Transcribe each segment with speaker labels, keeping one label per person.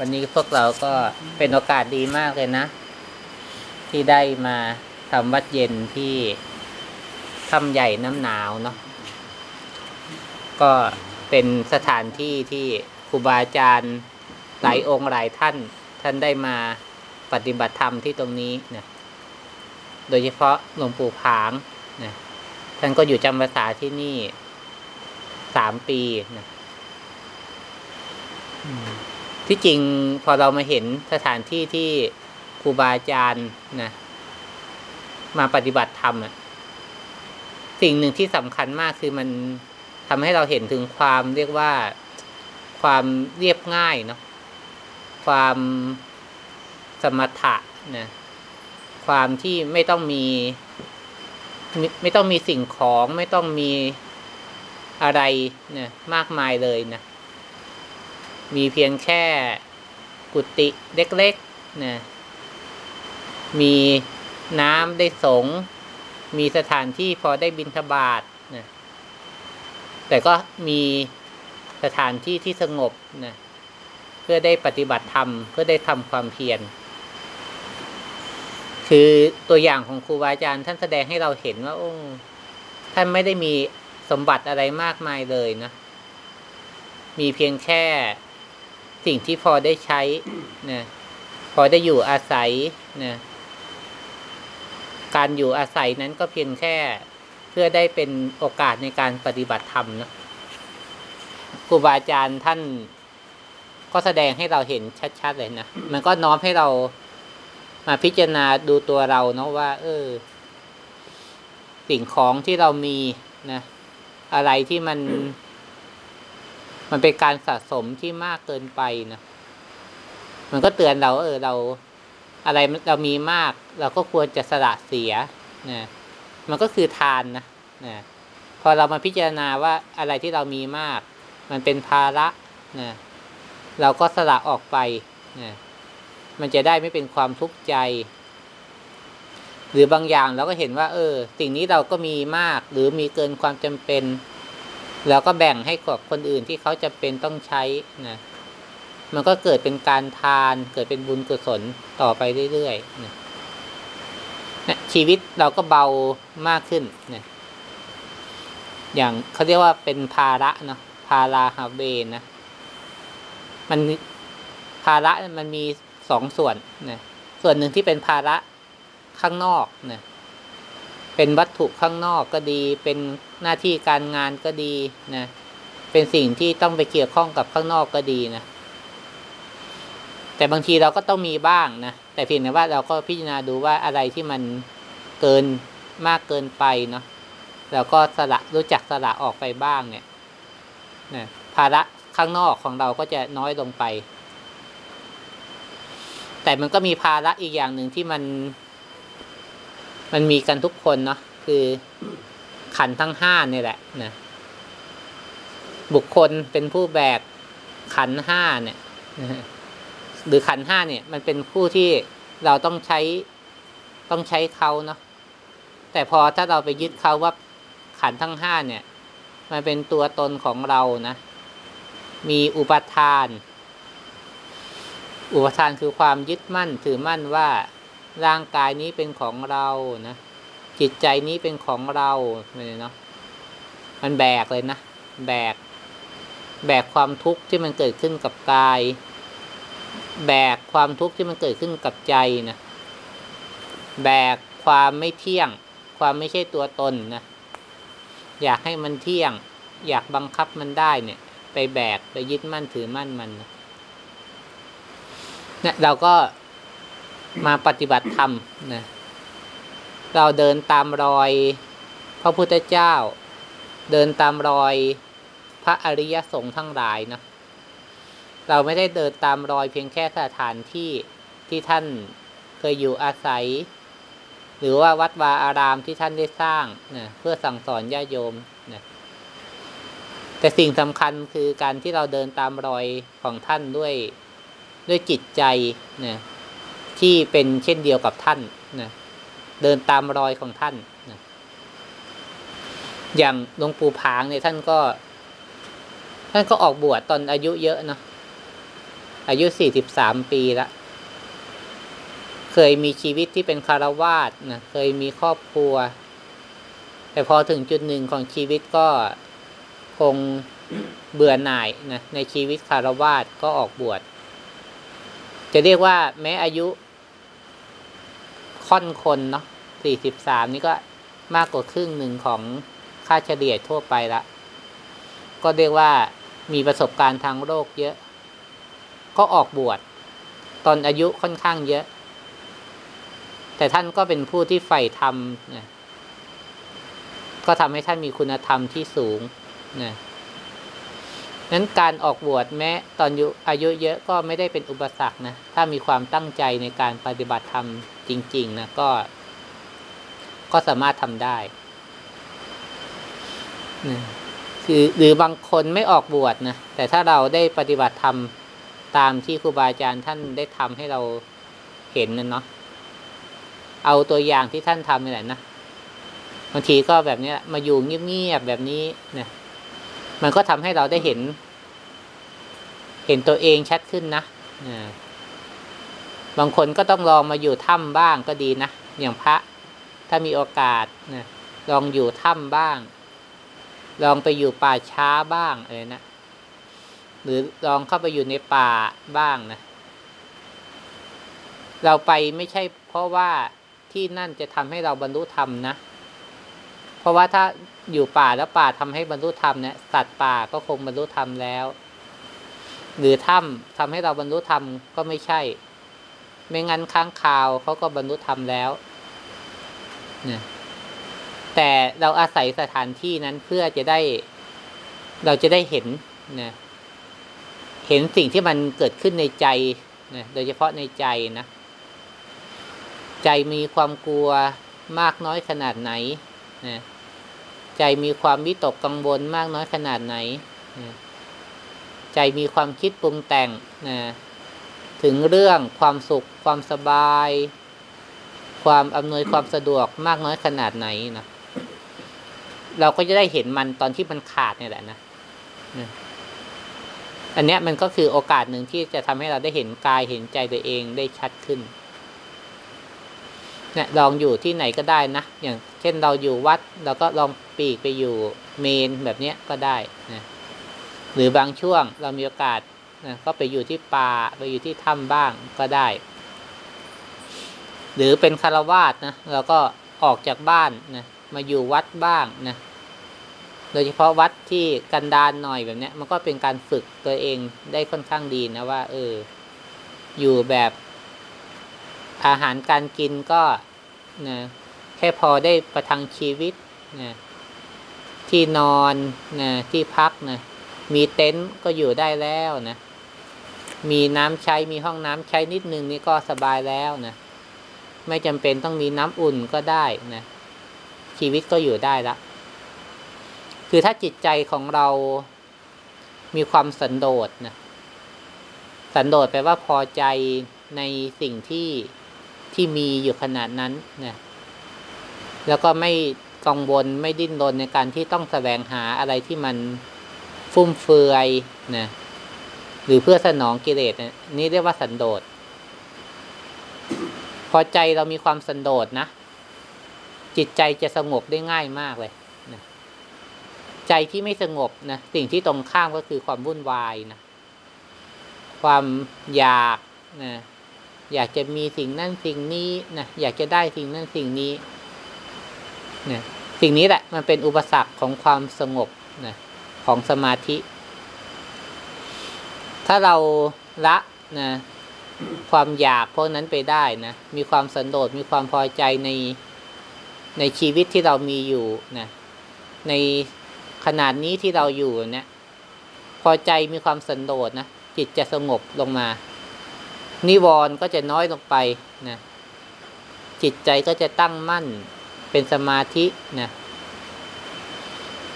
Speaker 1: วันนี้พวกเราก็เป็นโอกาสดีมากเลยนะ ที่ได้มาทำวัดเย็นที่ถ้ำใหญ่น้ำหนาวเนาะก็ เป็นสถานที่ที่ครูบาอาจารย์หลายองค์หลายท่าน ท่านได้มาปฏิบัติธรรมที่ตรงนี้นะโดยเฉพาะหลวงปู่ผางนะท่านก็อยู่จำพรรษาที่นี่สามปีนะที่จริงพอเรามาเห็นสถานที่ที่ครูบาอาจารย์นะมาปฏิบัติธรรมอะสิ่งหนึ่งที่สำคัญมากคือมัน ทำให้เราเห็นถึงความเรียกว่าความเรียบง่ายเนาะความสมถะนะความที่ไม่ต้องมีไม่ไม่ต้องมีสิ่งของ ไม่ต้องมีอะไรนะมากมายเลยนะมีเพียงแค่กุฏิเล็กๆนะมีน้ำได้สง มีสถานที่พอได้บินทบาท แต่ก็มีสถานที่ที่สงบนะเพื่อได้ปฏิบัติธรรม เพื่อได้ทำความเพียรคือตัวอย่างของครูบาอาจารย์ท่านแสดงให้เราเห็นว่าโอ้ท่านไม่ได้มีสมบัติอะไรมากมายเลยนะ มีเพียงแค่สิ่งที่พอได้ใช้นะพอได้อยู่อาศัยนะการอยู่อาศัยนั้นก็เพียงแค่ พื่อได้เป็นโอกาสในการปฏิบัติธรรมนะครูบาอาจารย์ท่านก็แสดงให้เราเห็นชัดๆเลยนะมันก็น้อมให้เรามาพิจารณาดูตัวเราเนาะว่า เออ สิ่งของที่เรามีนะอะไรที่มัน มันเป็นการสะสมที่มากเกินไปนะมันก็เตือนเรา เออ เรา อะไรเรามีมาก เราก็ควรจะสละเสียนะ มันก็คือทานนะนะพอเรามาพิจารณาว่าอะไรที่เรามีมาก มันเป็นภาระนะเราก็สละออกไปนะมันจะได้ไม่เป็นความทุกข์ใจ หรือบางอย่างเราก็เห็นว่า เออ สิ่งนี้เราก็มีมาก หรือมีเกินความจำเป็นแล้วก็แบ่งให้กับคนอื่นที่เขาจะเป็นต้องใช้นะมันก็เกิดเป็นการทาน เกิดเป็นบุญกุศลต่อไปเรื่อยๆนะ นะชีวิตเราก็เบามากขึ้นนะอย่างเขาเรียกว่าเป็นภาระเนาะภาราฮาเบนนะ มันภาระมันมีสองส่วนนะส่วนหนึ่งที่เป็นภาระข้างนอกนะเป็นวัตถุข้างนอกก็ดี เป็นหน้าที่การงานก็ดีนะเป็นสิ่งที่ต้องไปเกี่ยวข้องกับข้างนอกก็ดีนะแต่บางทีเราก็ต้องมีบ้างนะ แต่เพียงแต่ว่าเราก็พิจารณาดูว่าอะไรที่มันเกินมากเกินไปเนาะเราก็สละรู้จักสละออกไปบ้างเนี่ยนะภาระข้างนอกของเราก็จะน้อยลงไป แต่มันก็มีภาระอีกอย่างหนึ่งที่มัน มันมีกันทุกคนเนาะคือขันทั้งห้านี่แหละนะบุคคลเป็นผู้แบกขันห้าเนี่ย หรือขันห้าเนี่ย มันเป็นผู้ที่เราต้องใช้ต้องใช้เขาเนาะแต่พอถ้าเราไปยึดเขาว่าขันทั้งห้าเนี่ย มันเป็นตัวตนของเรานะ มีอุปทาน อุปทานคือความยึดมั่นถือมั่นว่าร่างกายนี้เป็นของเรานะจิตใจนี้เป็นของเราเนาะมันแบกเลยนะ แบก แบกความทุกข์ที่มันเกิดขึ้นกับกาย แบกความทุกข์ที่มันเกิดขึ้นกับใจนะแบกความไม่เที่ยง ความไม่ใช่ตัวตนนะอยากให้มันเที่ยง อยากบังคับมันได้เนี่ย ไปแบกไปยึดมั่นถือมั่นมันนะเนี่ยเราก็มาปฏิบัติธรรมนะเราเดินตามรอยพระพุทธเจ้า เดินตามรอยพระอริยสงฆ์ทั้งหลายเนาะ เราไม่ได้เดินตามรอยเพียงแค่สถานที่ที่ท่านเคยอยู่อาศัย หรือว่าวัดวาอารามที่ท่านได้สร้างนะเพื่อสั่งสอนญาติโยมนะแต่สิ่งสำคัญคือการที่เราเดินตามรอยของท่านด้วยด้วยจิตใจนะที่เป็นเช่นเดียวกับท่านนะเดินตามรอยของท่านนะอย่างหลวงปู่ผางเนี่ยท่านก็ ท่านก็ออกบวชตอนอายุเยอะเนาะ อายุสี่สิบสามปีละ เคยมีชีวิตที่เป็นคารวาสนะ เคยมีครอบครัว แต่พอถึงจุดหนึ่งของชีวิตก็คงเบื่อหน่ายนะในชีวิตคารวาสก็ออกบวช จะเรียกว่าแม้อายุค่อนคนเนาะสี่สิบสามนี่ก็มากกว่าครึ่งหนึ่งของค่าเฉลี่ยทั่วไปละ ก็เรียกว่ามีประสบการณ์ทางโลกเยอะ ก็ออกบวชตอนอายุค่อนข้างเยอะ แต่ท่านก็เป็นผู้ที่ใฝ่ธรรมนะก็ทำให้ท่านมีคุณธรรมที่สูงนะนั้นการออกบวชแม้ตอนอายุเยอะก็ไม่ได้เป็นอุปสรรคนะ ถ้ามีความตั้งใจในการปฏิบัติธรรมจริง ๆ นะก็ ก็สามารถทำได้นะคือหรือบางคนไม่ออกบวชนะ แต่ถ้าเราได้ปฏิบัติธรรม ตามที่ครูบาอาจารย์ท่านได้ทำให้เราเห็นนั่นเนาะเอาตัวอย่างที่ท่านทำนี่แหละนะบางทีก็แบบนี้มาอยู่เงียบๆแบบนี้นะมันก็ทำให้เราได้เห็น เห็นตัวเองชัดขึ้นนะบางคนก็ต้องลองมาอยู่ถ้ำบ้างก็ดีนะอย่างพระถ้ามีโอกาสนะลองอยู่ถ้ำบ้าง ลองไปอยู่ป่าช้าบ้างอะไรนะ หรือลองเข้าไปอยู่ในป่าบ้างนะ เราไปไม่ใช่เพราะว่าที่นั่นจะทำให้เราบรรลุธรรมนะ เพราะว่าถ้าอยู่ป่าแล้วป่าทำให้บรรลุธรรมเนี่ยสัตว์ป่าก็คงบรรลุธรรมแล้ว หรือถ้ำทำให้เราบรรลุธรรมก็ไม่ใช่ ไม่งั้นค้างคาวเขาก็บรรลุธรรมแล้วเนี่ยแต่เราอาศัยสถานที่นั้นเพื่อจะได้ เราจะได้เห็นนะ เห็นสิ่งที่มันเกิดขึ้นในใจนะโดยเฉพาะในใจนะ ใจมีความกลัวมากน้อยขนาดไหนนะใจมีความวิตกกังวลมากน้อยขนาดไหนใจมีความคิดปรุงแต่งนะถึงเรื่องความสุข ความสบาย ความอำนวยความสะดวกมากน้อยขนาดไหนนะเราก็จะได้เห็นมันตอนที่มันขาดเนี่ยแหละนะนะ อันเนี้ยมันก็คือโอกาสหนึ่งที่จะทำให้เราได้เห็นกายเห็นใจตัวเองได้ชัดขึ้นเนี่ยลองอยู่ที่ไหนก็ได้นะ อย่างเช่นเราอยู่วัดเราก็ลองปีกไปอยู่เมนแบบเนี้ยก็ได้นะหรือบางช่วงเรามีโอกาสนะก็ไปอยู่ที่ป่าไปอยู่ที่ถ้ำบ้างก็ได้ หรือเป็นคารวาสนะเราก็ออกจากบ้านนะมาอยู่วัดบ้างนะ โดยเฉพาะวัดที่กันดานหน่อยแบบเนี้ย มันก็เป็นการฝึกตัวเองได้ค่อนข้างดีนะว่า เออ อยู่แบบอาหารการกินก็นะแค่พอได้ประทังชีวิตนะที่นอนนะที่พักนะมีเต็นท์ก็อยู่ได้แล้วนะมีน้ำใช้มีห้องน้ำใช้นิดนึงนี่ก็สบายแล้วนะไม่จำเป็นต้องมีน้ำอุ่นก็ได้นะชีวิตก็อยู่ได้ละ คือถ้าจิตใจของเรามีความสันโดษนะสันโดษแปลว่าพอใจในสิ่งที่ที่มีอยู่ขนาดนั้นนะแล้วก็ไม่กังวลไม่ดิ้นรนในการที่ต้องแสวงหาอะไรที่มันฟุ่มเฟือยนะหรือเพื่อสนองกิเลสนะนี่เรียกว่าสันโดษ พอใจเรามีความสันโดษนะจิตใจจะสงบได้ง่ายมากเลย ใจที่ไม่สงบนะสิ่งที่ตรงข้ามก็คือความวุ่นวายนะความอยากนะอยากจะมีสิ่งนั่นสิ่งนี้นะอยากจะได้สิ่งนั่นสิ่งนี้เนี่ยสิ่งนี้แหละ มันเป็นอุปสรรคของความสงบนะของสมาธิ ถ้าเราละนะความอยากพวกนั้นไปได้นะมีความสันโดษมีความพอใจในในชีวิตที่เรามีอยู่นะใน ขนาดนี้ที่เราอยู่เนี่ย พอใจมีความสันโดษนะจิตจะสงบลงมา นิวรณ์ก็จะน้อยลงไปนะจิตใจก็จะตั้งมั่น เป็นสมาธินะ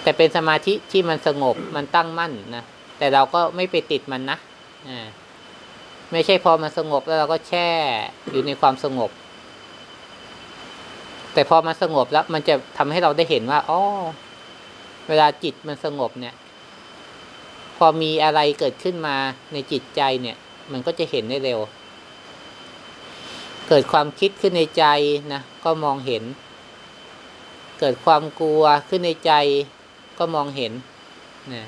Speaker 1: แต่เป็นสมาธิที่มันสงบมันตั้งมั่นนะแต่เราก็ไม่ไปติดมันนะอ่าไม่ใช่พอมันสงบแล้วเราก็แช่อยู่ในความสงบ แต่พอมันสงบแล้วมันจะทำให้เราได้เห็นว่าอ๋อ เวลาจิตมันสงบเนี่ย พอมีอะไรเกิดขึ้นมาในจิตใจเนี่ย มันก็จะเห็นได้เร็ว เกิดความคิดขึ้นในใจนะก็มองเห็น เกิดความกลัวขึ้นในใจ ก็มองเห็นนะ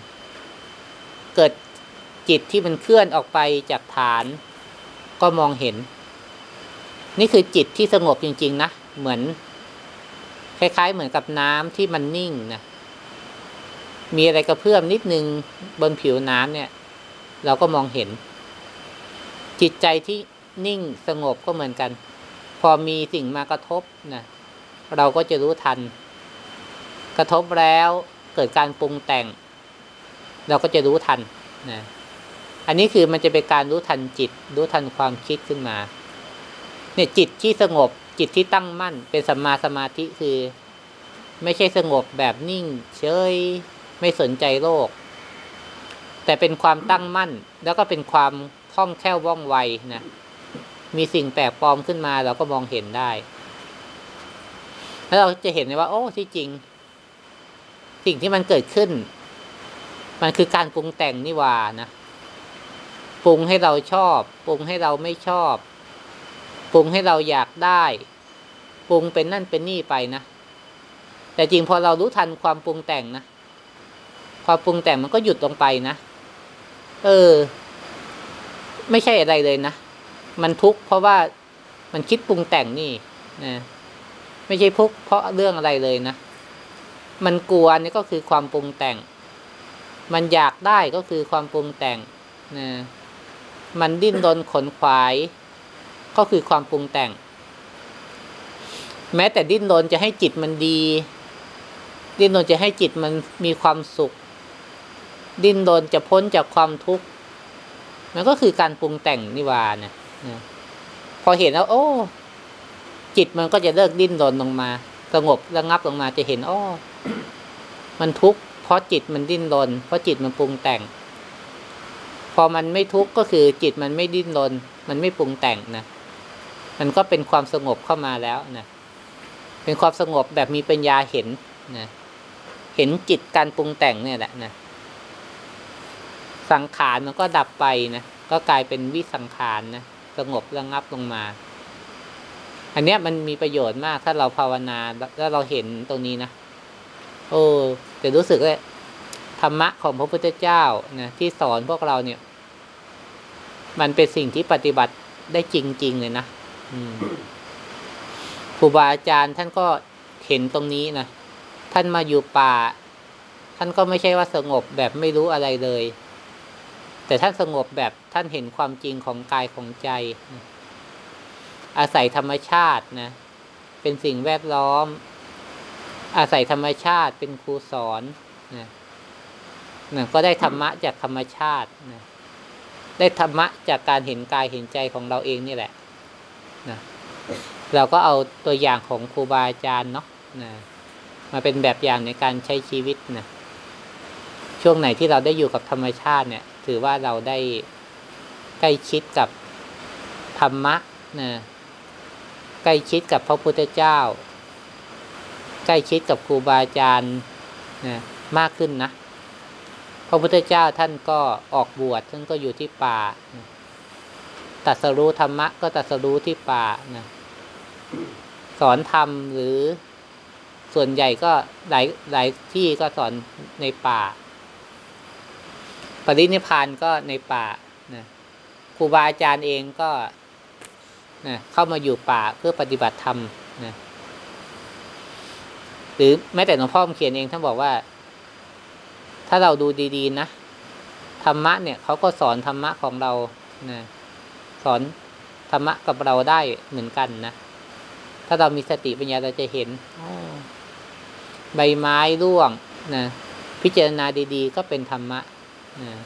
Speaker 1: เกิดจิตที่มันเคลื่อนออกไปจากฐาน ก็มองเห็น นี่คือจิตที่สงบจริง ๆ นะ เหมือน คล้าย ๆ เหมือนกับน้ำที่มันนิ่งนะ มีอะไรกระเพื่อมนิดนึงบนผิวน้ำเนี่ย เราก็มองเห็น จิตใจที่นิ่งสงบก็เหมือนกัน พอมีสิ่งมากระทบนะเราก็จะรู้ทัน กระทบแล้วเกิดการปรุงแต่ง เราก็จะรู้ทันนะอันนี้คือมันจะเป็นการรู้ทันจิต รู้ทันความคิดขึ้นมา เนี่ยจิตที่สงบจิตที่ตั้งมั่น เป็นสัมมาสมาธิคือ ไม่ใช่สงบแบบนิ่ง เฉย ไม่สนใจโลก แต่เป็นความตั้งมั่น แล้วก็เป็นความคล่องแคล่วว่องไวนะมีสิ่งแปลกปลอมขึ้นมาเราก็มองเห็นได้ แล้วเราจะเห็นเลยว่า โอ้ที่จริง สิ่งที่มันเกิดขึ้น มันคือการปรุงแต่งนี่ว่านะปรุงให้เราชอบ ปรุงให้เราไม่ชอบ ปรุงให้เราอยากได้ ปรุงเป็นนั่นเป็นนี่ไปนะแต่จริงพอเรารู้ทันความปรุงแต่งนะ ความปรุงแต่งมันก็หยุดลงไปนะ เออ ไม่ใช่อะไรเลยนะ มันทุกข์เพราะว่ามันคิดปรุงแต่งนี่นะไม่ใช่ทุกข์เพราะเรื่องอะไรเลยนะ มันกลัวนี่ก็คือความปรุงแต่ง มันอยากได้ก็คือความปรุงแต่งนะมันดิ้นรนขนขวาย ก็คือความปรุงแต่ง แม้แต่ดิ้นรนจะให้จิตมันดี ดิ้นรนจะให้จิตมันมีความสุข ดิ้นรนจะพ้นจากความทุกข์มันก็คือการปรุงแต่งนิวานะนะพอเห็นแล้ว โอ้ จิตมันก็จะเลิกดิ้นรนลงมาสงบระงับลงมาจะเห็นอ้อมันทุกข์เพราะจิตมันดิ้นรนเพราะจิตมันปรุงแต่ง พอมันไม่ทุกข์ก็คือจิตมันไม่ดิ้นรนมันไม่ปรุงแต่งนะมันก็เป็นความสงบเข้ามาแล้วนะเป็นความสงบแบบมีปัญญาเห็นนะเห็นจิตการปรุงแต่งเนี่ยแหละนะ สังขารมันก็ดับไปนะก็กลายเป็นวิสังขารนะสงบระงับลงมา อันเนี้ยมันมีประโยชน์มากถ้าเราภาวนาแล้วเราเห็นตรงนี้นะโอ้แต่รู้สึกว่าธรรมะของพระพุทธเจ้านะที่สอนพวกเราเนี่ย มันเป็นสิ่งที่ปฏิบัติได้จริง ๆ เลยนะครูบาอาจารย์ท่านก็เห็นตรงนี้นะท่านมาอยู่ป่า ท่านก็ไม่ใช่ว่าสงบแบบไม่รู้อะไรเลย แต่ท่านสงบแบบท่านเห็นความจริงของกายของใจ อาศัยธรรมชาตินะ เป็นสิ่งแวดล้อม อาศัยธรรมชาติเป็นครูสอนนะนะก็ได้ธรรมะจากธรรมชาตินะได้ธรรมะจากการเห็นกายเห็นใจของเราเองนี่แหละนะเราก็เอาตัวอย่างของครูบาอาจารย์เนาะนะมาเป็นแบบอย่างในการใช้ชีวิตนะช่วงไหนที่เราได้อยู่กับธรรมชาติเนี่ย ถือว่าเราได้ใกล้ชิดกับธรรมะนะใกล้ชิดกับพระพุทธเจ้า ใกล้ชิดกับครูบาอาจารย์นะมากขึ้นนะ พระพุทธเจ้าท่านก็ออกบวชท่านก็อยู่ที่ป่าตัดสรู้ธรรมะก็ตัดสรู้ที่ป่านะสอนธรรมหรือส่วนใหญ่ก็หลายหลายที่ก็สอนในป่า ปรินิพานก็ในป่านะครูบาอาจารย์เองก็นะเข้ามาอยู่ป่าเพื่อปฏิบัติธรรมนะหรือแม้แต่หลวงพ่อเขียนเองท่านบอกว่า ถ้าเราดูดีๆนะธรรมะเนี่ยเขาก็สอนธรรมะของเรานะสอนธรรมะกับเราได้เหมือนกันนะถ้าเรามีสติปัญญาเราจะเห็นใบไม้ร่วงนะพิจารณาดี ๆ ก็เป็นธรรมะ นะ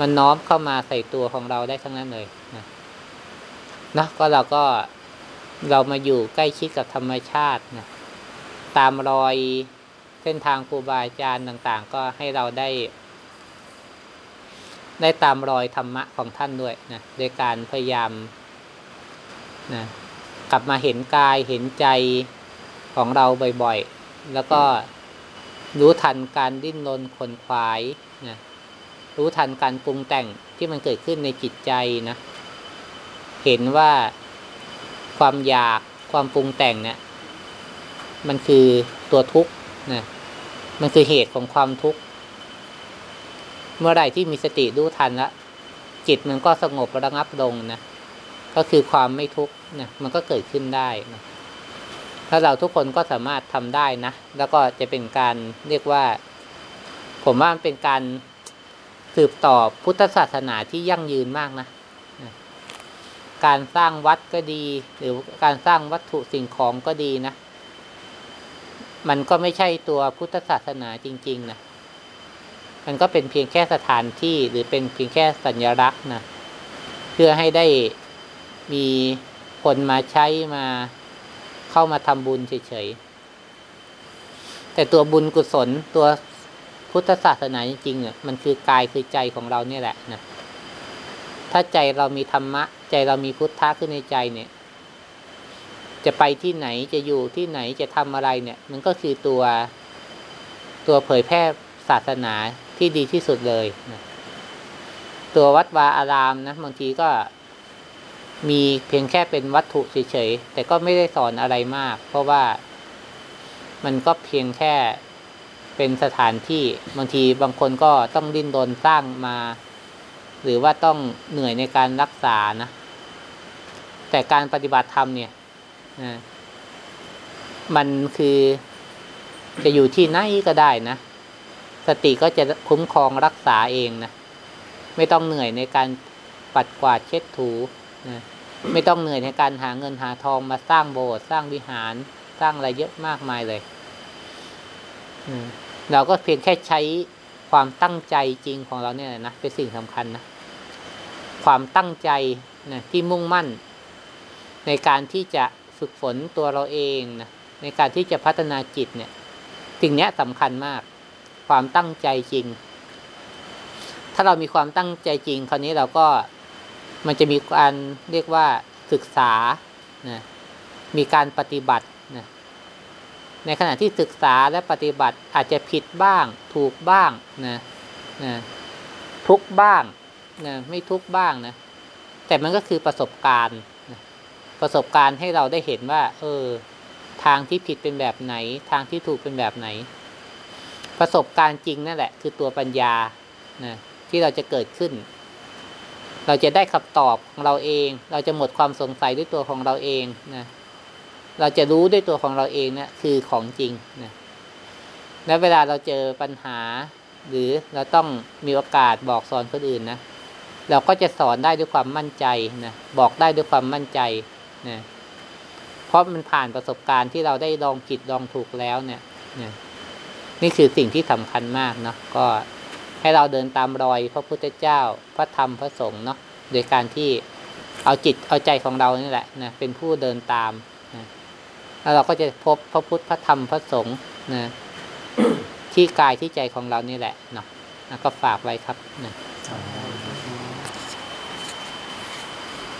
Speaker 1: มันน้อมเข้ามาใส่ตัวของเราได้ทั้งนั้นเลยนะนะก็เราก็เรามาอยู่ใกล้ชิดกับธรรมชาตินะตามรอยเส้นทางครูบาอาจารย์ต่าง ๆ ก็ให้เราได้ ได้ตามรอยธรรมะของท่านด้วยนะโดยการพยายามนะกลับมาเห็นกายเห็นใจของเราบ่อยๆ แล้วก็รู้ทันการดิ้นรนขนขวายนะ รู้ทันการปรุงแต่งที่มันเกิดขึ้นในจิตใจนะ เห็นว่าความอยากความปรุงแต่งเนี่ยมันคือตัวทุกข์นะมันคือเหตุของความทุกข์ เมื่อไหร่ที่มีสติรู้ทันล้วจิตมันก็สงบระงับลงนะก็คือความไม่ทุกข์นะมันก็เกิดขึ้นได้นะถ้าเราทุกคนก็สามารถทำได้นะ แล้วก็จะเป็นการเรียกว่า ผมว่ามันเป็นการ สืบต่อพุทธศาสนาที่ยั่งยืนมากนะ การสร้างวัดก็ดี หรือการสร้างวัตถุสิ่งของก็ดีนะ มันก็ไม่ใช่ตัวพุทธศาสนาจริง ๆนะ มันก็เป็นเพียงแค่สถานที่หรือเป็นเพียงแค่สัญลักษณ์นะ เพื่อให้ได้มีคนมาใช้มาเข้ามาทำบุญเฉยๆ แต่ตัวบุญกุศลตัว พุทธศาสนาจริงๆเนี่ยมันคือกายคือใจของเราเนี่ยแหละนะถ้าใจเรามีธรรมะ ใจเรามีพุทธะขึ้นในใจเนี่ย จะไปที่ไหนจะอยู่ที่ไหนจะทำอะไรเนี่ย มันก็คือตัวตัวเผยแพร่ศาสนาที่ดีที่สุดเลยนะตัววัดวาอารามนะบางทีก็มีเพียงแค่เป็นวัตถุเฉยๆแต่ก็ไม่ได้สอนอะไรมาก เพราะว่ามันก็เพียงแค่ เป็นสถานที่บางทีบางคนก็ต้องดิ้นรนสร้างมา หรือว่าต้องเหนื่อยในการรักษานะ แต่การปฏิบัติธรรมเนี่ยมันคือจะอยู่ที่ไหนก็ได้นะ สติก็จะคุ้มครองรักษาเองนะ ไม่ต้องเหนื่อยในการปัดกวาดเช็ดถูนะไม่ต้องเหนื่อยในการหาเงินหาทองมาสร้างโบสถ์สร้างวิหารสร้างอะไรเยอะมากมายเลย เราก็เพียงแค่ใช้ความตั้งใจจริงของเราเนี่ยนะเป็นสิ่งสำคัญนะความตั้งใจนะที่มุ่งมั่น ในการที่จะฝึกฝนตัวเราเองนะในการที่จะพัฒนาจิตเนี่ยสิ่งนี้สำคัญมาก ความตั้งใจจริง ถ้าเรามีความตั้งใจจริง คราวนี้เราก็มันจะมีการเรียกว่าศึกษานะมีการปฏิบัติ ในขณะที่ศึกษาและปฏิบัติอาจจะผิดบ้าง ถูกบ้างนะนะทุกบ้างนะไม่ทุกบ้างนะแต่มันก็คือประสบการณ์นะประสบการณ์ให้เราได้เห็นว่า เออ ทางที่ผิดเป็นแบบไหน ทางที่ถูกเป็นแบบไหน ประสบการณ์จริงนั่นแหละ คือตัวปัญญานะที่เราจะเกิดขึ้น เราจะได้คำตอบของเราเอง เราจะหมดความสงสัยด้วยตัวของเราเองนะ เราจะรู้ด้วยตัวของเราเองเนะี่ยคือของจริงนะและเวลาเราเจอปัญหา หรือเราต้องมีโอกาสบอกสอนคนอื่นนะเราก็จะสอนได้ด้วยความมั่นใจนะบอกได้ด้วยความมั่นใจนะเพราะมันผ่านประสบการณ์ที่เราได้ลองผิดลองถูกแล้วเนี่ยนะนี่คือสิ่งที่สำคัญมากเนาะก็ให้เราเดินตามรอยพระพุทธเจ้า พระธรรมพระสงฆ์เนาะโดยการที่เอาจิตเอาใจของเรานี่แหละนะเป็นผู้เดินตาม แล้วเราก็จะพบพระพุทธพระธรรมพระสงฆ์นะที่กายที่ใจของเรานี่แหละเนาะก็ฝากไว้ครับนะ